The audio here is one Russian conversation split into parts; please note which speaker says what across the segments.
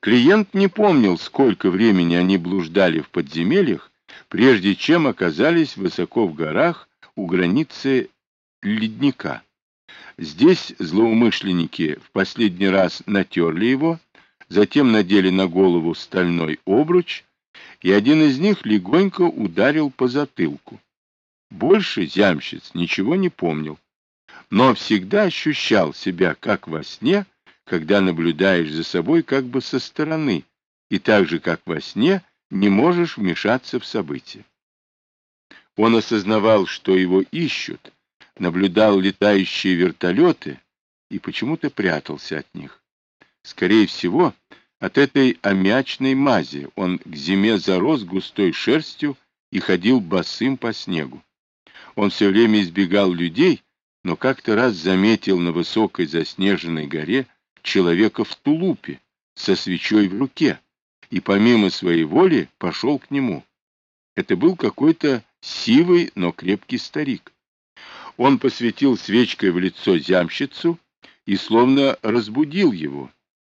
Speaker 1: Клиент не помнил, сколько времени они блуждали в подземельях, прежде чем оказались высоко в горах у границы ледника. Здесь злоумышленники в последний раз натерли его, затем надели на голову стальной обруч, и один из них легонько ударил по затылку. Больше зямщиц ничего не помнил, но всегда ощущал себя как во сне, когда наблюдаешь за собой как бы со стороны, и так же, как во сне, не можешь вмешаться в события. Он осознавал, что его ищут, наблюдал летающие вертолеты и почему-то прятался от них. Скорее всего, от этой аммиачной мази он к зиме зарос густой шерстью и ходил босым по снегу. Он все время избегал людей, но как-то раз заметил на высокой заснеженной горе человека в тулупе со свечой в руке и помимо своей воли пошел к нему. Это был какой-то сивый, но крепкий старик. Он посветил свечкой в лицо зямщицу и словно разбудил его.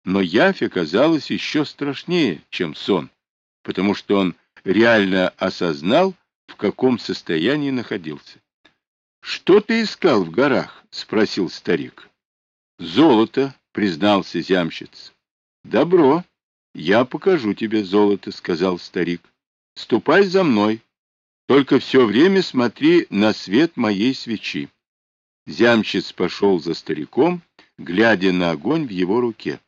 Speaker 1: Но явь оказалась еще страшнее, чем сон, потому что он реально осознал, в каком состоянии находился. — Что ты искал в горах? — спросил старик. — Золото, — признался зямщиц. — Добро. Я покажу тебе золото, — сказал старик. — Ступай за мной. Только все время смотри на свет моей свечи. Зямчиц пошел за стариком, глядя на огонь в его руке.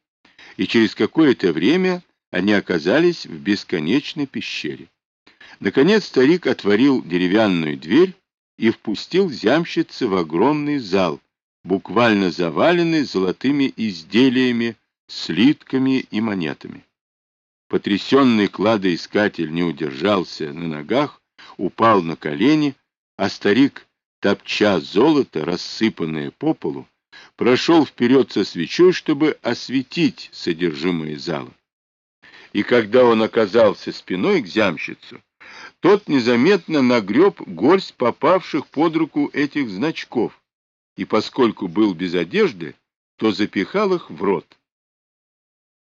Speaker 1: И через какое-то время они оказались в бесконечной пещере. Наконец старик отворил деревянную дверь и впустил зямщица в огромный зал, буквально заваленный золотыми изделиями, слитками и монетами. Потрясенный кладоискатель не удержался на ногах, упал на колени, а старик, топча золото, рассыпанное по полу, прошел вперед со свечой, чтобы осветить содержимое зала. И когда он оказался спиной к зямщицу, тот незаметно нагреб горсть попавших под руку этих значков, и поскольку был без одежды, то запихал их в рот.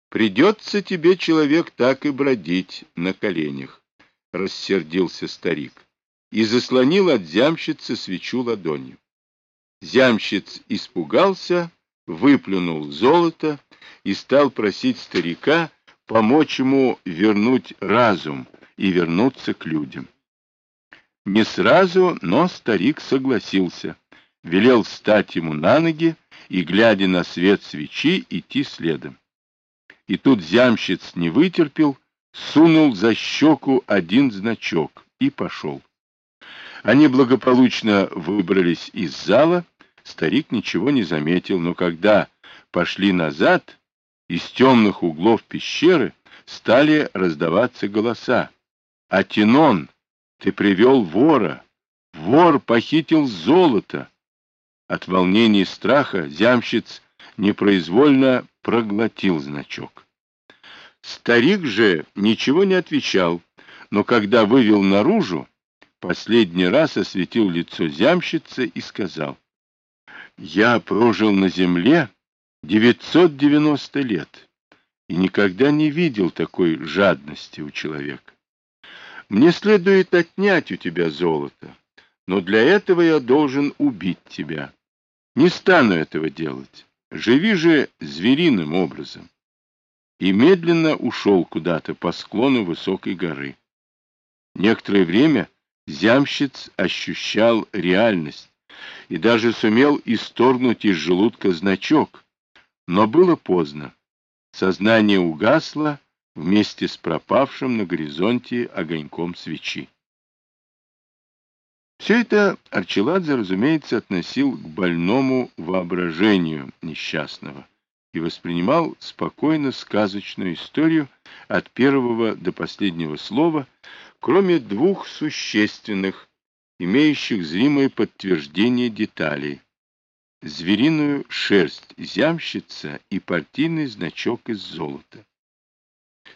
Speaker 1: «Придется тебе, человек, так и бродить на коленях», — рассердился старик и заслонил от зямщицы свечу ладонью. Зямщиц испугался, выплюнул золото и стал просить старика помочь ему вернуть разум и вернуться к людям. Не сразу, но старик согласился, велел встать ему на ноги и, глядя на свет свечи, идти следом. И тут зямщиц не вытерпел сунул за щеку один значок и пошел. Они благополучно выбрались из зала, старик ничего не заметил, но когда пошли назад, из темных углов пещеры стали раздаваться голоса. «Атинон, ты привел вора! Вор похитил золото!» От волнения и страха зямщиц непроизвольно проглотил значок. Старик же ничего не отвечал, но когда вывел наружу, последний раз осветил лицо зямщицы и сказал, «Я прожил на земле 990 лет и никогда не видел такой жадности у человека. Мне следует отнять у тебя золото, но для этого я должен убить тебя. Не стану этого делать. Живи же звериным образом и медленно ушел куда-то по склону высокой горы. Некоторое время зямщиц ощущал реальность и даже сумел исторгнуть из желудка значок, но было поздно. Сознание угасло вместе с пропавшим на горизонте огоньком свечи. Все это Арчеладзе, разумеется, относил к больному воображению несчастного и воспринимал спокойно сказочную историю от первого до последнего слова, кроме двух существенных, имеющих зримое подтверждение деталей. Звериную шерсть зямщица и партийный значок из золота.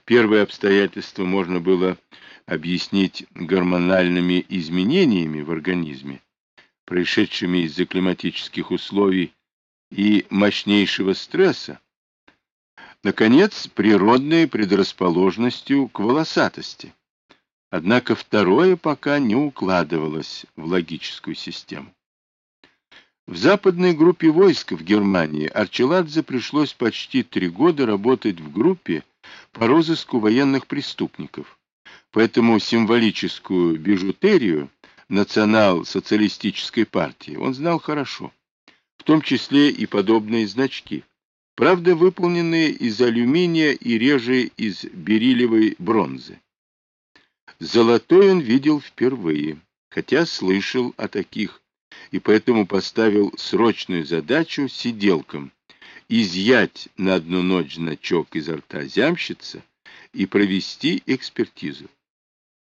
Speaker 1: Первое обстоятельство можно было объяснить гормональными изменениями в организме, происшедшими из-за климатических условий и мощнейшего стресса, Наконец, природной предрасположенностью к волосатости. Однако второе пока не укладывалось в логическую систему. В западной группе войск в Германии Арчеладзе пришлось почти три года работать в группе по розыску военных преступников, поэтому символическую бижутерию национал-социалистической партии он знал хорошо, в том числе и подобные значки, правда выполненные из алюминия и реже из бериллиевой бронзы. Золотой он видел впервые, хотя слышал о таких, и поэтому поставил срочную задачу сиделкам изъять на одну ночь значок изо рта зямщица и провести экспертизу.